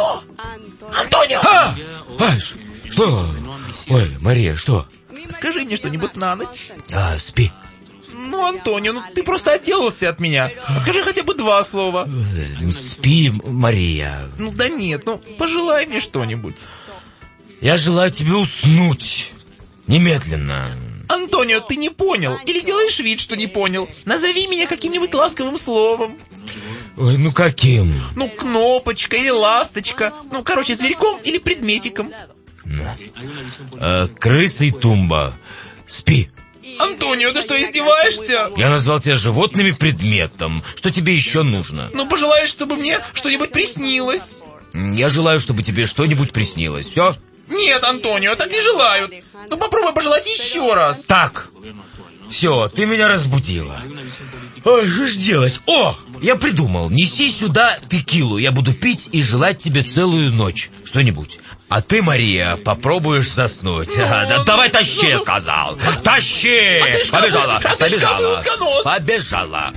Антонио! А! Ай, ш- что? Ой, Мария, что? Скажи мне что-нибудь на ночь. А, спи. Ну, Антонио, ну ты просто отделался от меня. Скажи хотя бы два слова. Э, Спи, Мария. Ну да нет, ну пожелай мне что-нибудь. Я желаю тебе уснуть. Немедленно. Антонио, ты не понял. Или делаешь вид, что не понял. Назови меня каким-нибудь ласковым словом. Ой, ну каким? Ну, кнопочка или ласточка. Ну, короче, зверьком или предметиком. Э, крыса и тумба. Спи. Антонио, ты что, издеваешься? Я назвал тебя животным и предметом. Что тебе еще нужно? Ну, пожелаешь, чтобы мне что-нибудь приснилось. Я желаю, чтобы тебе что-нибудь приснилось. Все? Нет, Антонио, так не желают. Ну, попробуй пожелать еще раз. Так. Все, ты меня разбудила. Ой, что ж делать? О, я придумал. Неси сюда текилу. Я буду пить и желать тебе целую ночь. Что-нибудь. А ты, Мария, попробуешь заснуть. А, да давай тащи, я сказал. Тащи! ты ж Побежала, побежала. нос. Побежала.